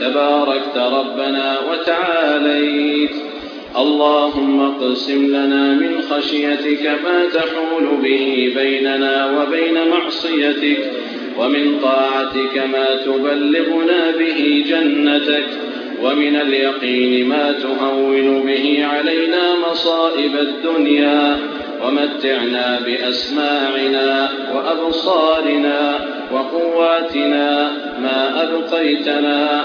تباركت ربنا وتعاليت. اللهم اقسم لنا من خشيتك ما تحول به بيننا وبين معصيتك ومن طاعتك ما تبلغنا به جنتك ومن اليقين ما تهون به علينا مصائب الدنيا ومتعنا بأسماعنا وأبصارنا وقواتنا ما أبقيتنا.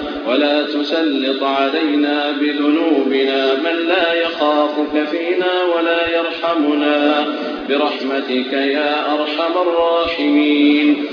ولا تسلط علينا بذنوبنا من لا يخافك فينا ولا يرحمنا. برحمتك يا أرحم الراحمين.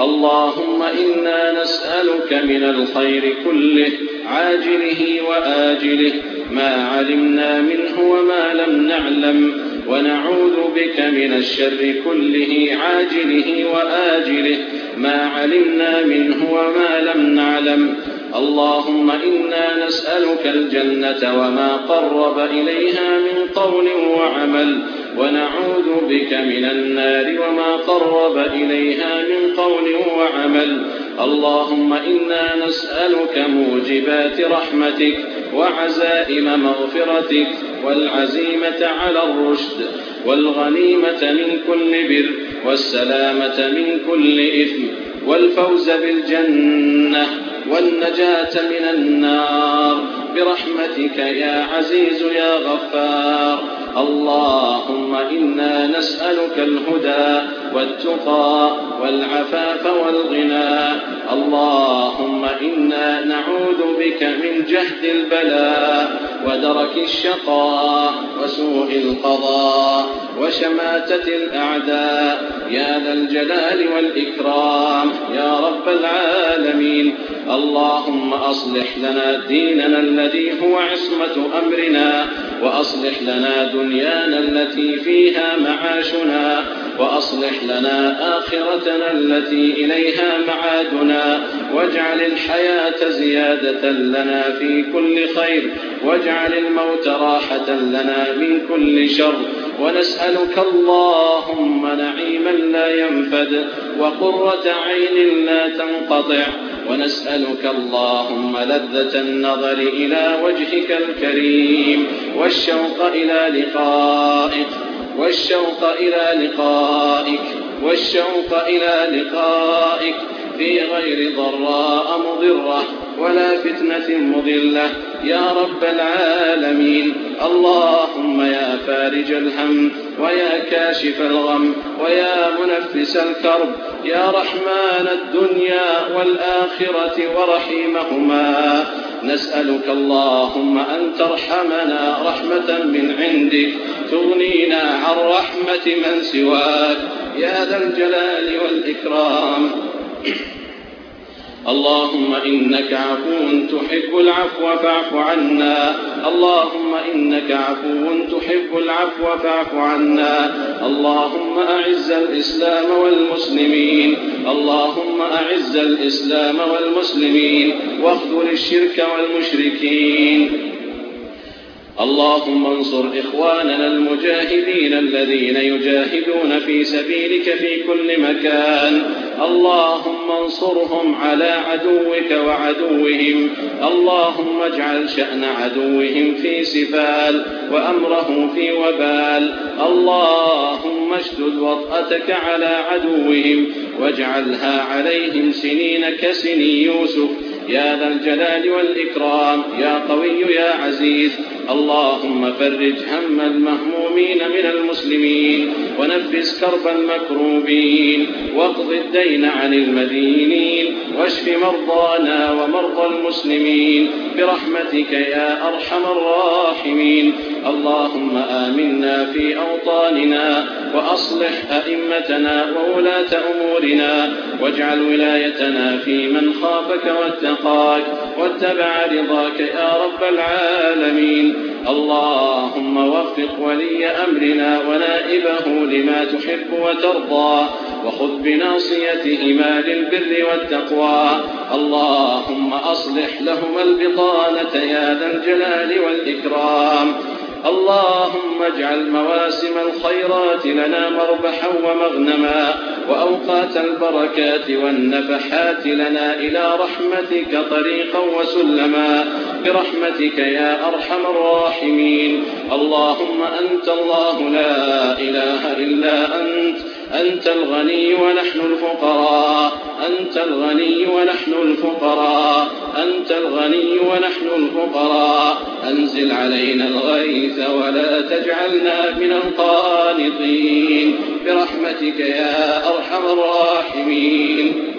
اللهم إنا نسألك من الخير كله عاجله وآجله ما علمنا منه وما لم نعلم. ونعوذ بك من الشر كله عاجله وآجله ما علمنا منه وما لم نعلم. اللهم إنا نسألك الجنة وما قرب إليها من قول وعمل ونعوذ بك من النار وما قرب إليها من قول وعمل. اللهم إنا نسألك موجبات رحمتك وعزائم مغفرتك والعزيمة على الرشد والغنيمة من كل بر والسلامة من كل إثم والفوز بالجنة. والنجاة من النار. برحمتك يا عزيز يا غفار. اللهم إنا نسألك الهدى والتقى والعفاف والغنى. اللهم إنا نعوذ بك من جهد البلاء ودرك الشقاء وسوء القضاء. وشماتة الأعداء يا ذا الجلال والإكرام يا رب العالمين. اللهم أصلح لنا ديننا الذي هو عصمة أمرنا وأصلح لنا دنيانا التي فيها معاشنا وأصلح لنا آخرتنا التي إليها معادنا. واجعل الحياة زيادة لنا في كل خير واجعل الموت راحة لنا من كل شر. ونسألك اللهم نعيما لا ينفد وقرة عين لا تنقطع. ونسألك اللهم لذة النظر إلى وجهك الكريم. والشوق إلى لقائك والشوق إلى لقائك والشوق إلى لقائك. في غير ضراء مضرة ولا فتنة مضلة. يا رب العالمين. اللهم يا فارج الهم ويا كاشف الغم ويا منفس الكرب. يا رحمن الدنيا والآخرة ورحيمهما. نسألك اللهم أن ترحمنا رحمة من عندك. تغنينا عن رحمة من سواك. يا ذا الجلال والإكرام. اللهم إنك عفو تحب العفو فاعف عنا. اللهم إنك عفو تحب العفو فاعف عنا. اللهم أعز الإسلام والمسلمين. اللهم أعز الإسلام والمسلمين. واخذل الشرك والمشركين. اللهم انصر إخواننا المجاهدين الذين يجاهدون في سبيلك في كل مكان. اللهم انصرهم على عدوك وعدوهم. اللهم اجعل شأن عدوهم في سفال وأمره في وبال. اللهم اشدد وطأتك على عدوهم واجعلها عليهم سنين كسني يوسف. يا ذا الجلال والإكرام يا قوي يا عزيز. اللهم فرج هم المهمومين من المسلمين ونفس كرب المكروبين واقض الدين عن المدينين واشف مرضانا ومرضى المسلمين. برحمتك يا أرحم الراحمين. اللهم آمنا في أوطاننا وأصلح أئمتنا وولاة أمورنا واجعل ولايتنا في من خافك واتقاك واتبع رضاك يا رب العالمين. اللهم وفق ولي أمرنا ونائبه لما تحب وترضى وخذ بناصيتهما للبر والتقوى. اللهم أصلح لهما البطانة يا ذا الجلال والإكرام. اللهم اجعل مواسم الخيرات لنا مربحا ومغنما وأوقات البركات والنفحات لنا إلى رحمتك طريقا وسلما. برحمتك يا أرحم الراحمين. اللهم أنت الله لا إله إلا أنت. أنت الغني ونحن الفقراء. أنت الغني ونحن الفقراء. أنت الغني ونحن الفقراء. أنزل علينا الغيث ولا تجعلنا من القانطين. برحمتك يا أرحم الراحمين.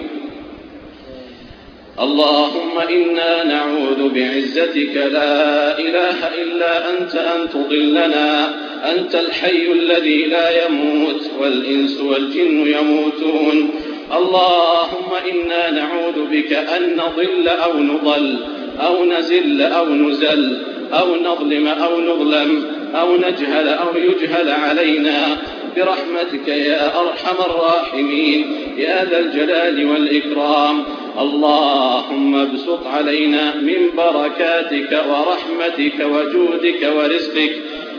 اللهم إنا نعوذ بعزتك. لا إله إلا أنت أن تضلنا. أنت الحي الذي لا يموت والإنس والجن يموتون. اللهم إنا نعوذ بك أن نضل أو نضل أو نزل أو نزل أو نظلم أو نظلم أو نجهل أو يجهل علينا. برحمتك يا أرحم الراحمين يا ذا الجلال والإكرام. اللهم ابسط علينا من بركاتك ورحمتك وجودك ورزقك.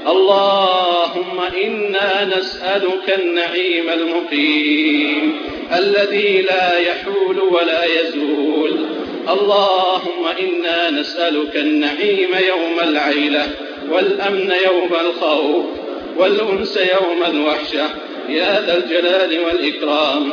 اللهم إنا نسألك النعيم المقيم الذي لا يحول ولا يزول. اللهم إنا نسألك النعيم يوم العيلة والأمن يوم الخوف والأنس يوم الوحشة. يا ذا الجلال والإكرام.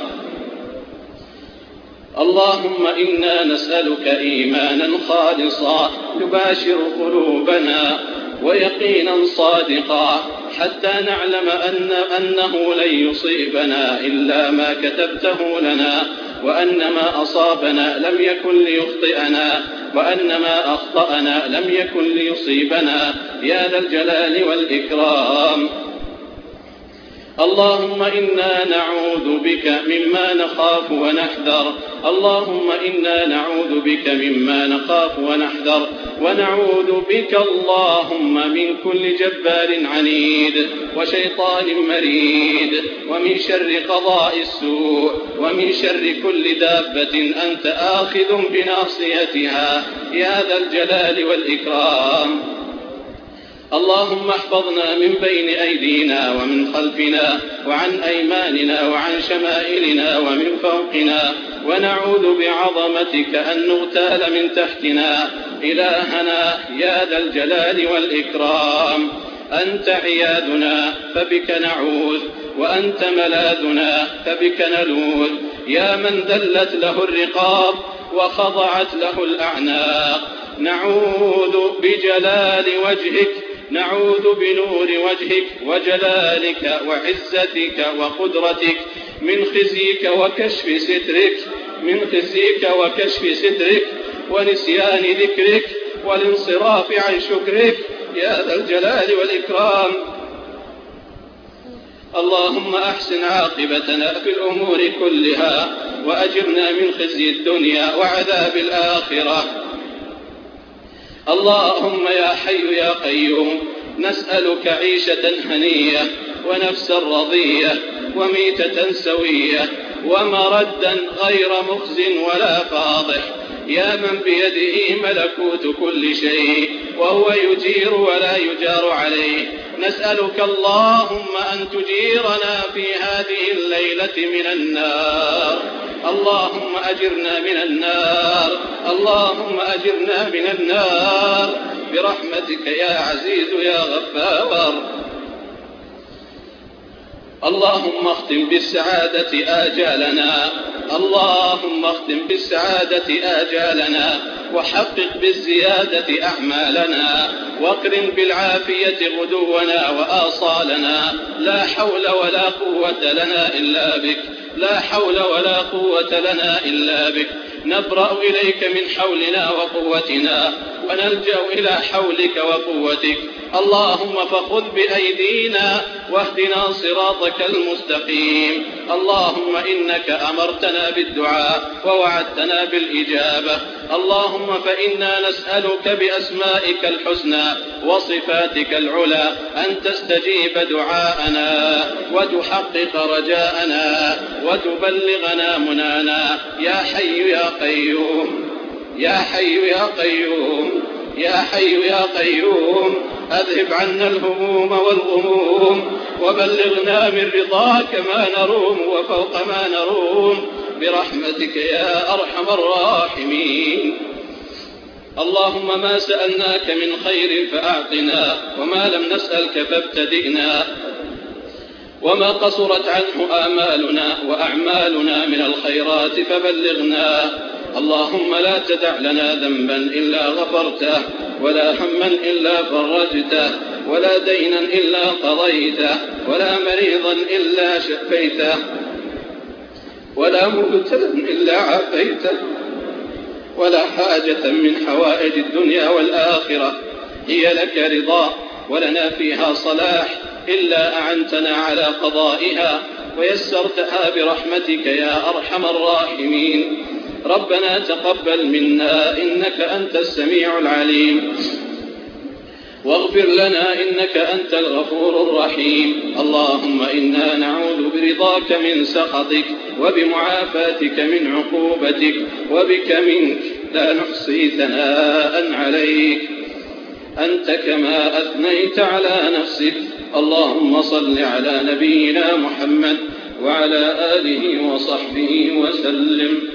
اللهم إنا نسألك إيمانا خالصا يباشر قلوبنا. ويقينا صادقا حتى نعلم أن أنه لن يصيبنا إلا ما كتبته لنا وأن ما أصابنا لم يكن ليخطئنا وأن ما أخطأنا لم يكن ليصيبنا. يا ذا الجلال والإكرام. اللهم إنا نعوذ بك مما نخاف ونحذر. اللهم إنا نعوذ بك مما نخاف ونحذر. ونعوذ بك اللهم من كل جبار عنيد وشيطان مريد. ومن شر قضاء السوء. ومن شر كل دابة أنت آخذ بناصيتها. يا ذا الجلال والإكرام. اللهم احفظنا من بين أيدينا ومن خلفنا وعن أيماننا وعن شمائلنا ومن فوقنا ونعوذ بعظمتك أن نغتال من تحتنا. إلهنا يا ذا الجلال والإكرام. أنت عيادنا فبك نعوذ وأنت ملاذنا فبك نلوذ. يا من ذلت له الرقاب وخضعت له الأعناق. نعوذ بجلال وجهك نعوذ بنور وجهك وجلالك وعزتك وقدرتك من خزيك وكشف سترك من خزيك وكشف سترك ونسيان ذكرك والانصراف عن شكرك. يا ذا الجلال والإكرام. اللهم أحسن عاقبتنا في الأمور كلها وأجرنا من خزي الدنيا وعذاب الآخرة. اللهم يا حي يا قيوم نسألك عيشة هنية ونفسا رضية وميتة سوية ومردا غير مخز ولا فاضح. يا من بيده ملكوت كل شيء وهو يجير ولا يجار عليه. نسألك اللهم أن تجيرنا في هذه الليلة من النار. اللهم أجرنا من النار. اللهم أجرنا من النار. برحمتك يا عزيز يا غفار. اللهم اختم بالسعادة آجالنا. اللهم اختم بالسعادة آجالنا. وحقق بالزيادة أعمالنا. واقرن بالعافية غدونا وآصالنا. لا حول ولا قوة لنا إلا بك. لا حول ولا قوة لنا إلا بك. نبرأ إليك من حولنا وقوتنا. ونلجأ إلى حولك وقوتك. اللهم فخذ بأيدينا واهدنا صراطك المستقيم. اللهم إنك أمرتنا بالدعاء ووعدتنا بالإجابة. اللهم فإنا نسألك بأسمائك الحسنى وصفاتك العلى أن تستجيب دعاءنا وتحقق رجاءنا وتبلغنا منانا. يا حي يا قيوم يا حي يا قيوم يا حي يا قيوم. أذهب عنا الهموم والغموم وبلغنا من رضاك ما نروم وفوق ما نروم برحمتك يا أرحم الراحمين. اللهم ما سألناك من خير فأعطنا وما لم نسألك فابتدئنا وما قصرت عنه آمالنا وأعمالنا من الخيرات فبلغنا. اللهم لا تدع لنا ذنبا إلا غفرته. ولا هما إلا فرجته ولا دينا إلا قضيته ولا مريضا إلا شفيته ولا مبتلا إلا عافيته ولا حاجة من حوائج الدنيا والآخرة. هي لك رضا ولنا فيها صلاح إلا أعنتنا على قضائها. ويسرتها برحمتك يا أرحم الراحمين. ربنا تقبل منا إنك أنت السميع العليم. واغفر لنا إنك أنت الغفور الرحيم. اللهم إنا نعوذ برضاك من سخطك وبمعافاتك من عقوبتك وبك منك لا نحصي ثناء عليك. أنت كما أثنيت على نفسك. اللهم صل على نبينا محمد وعلى آله وصحبه وسلم.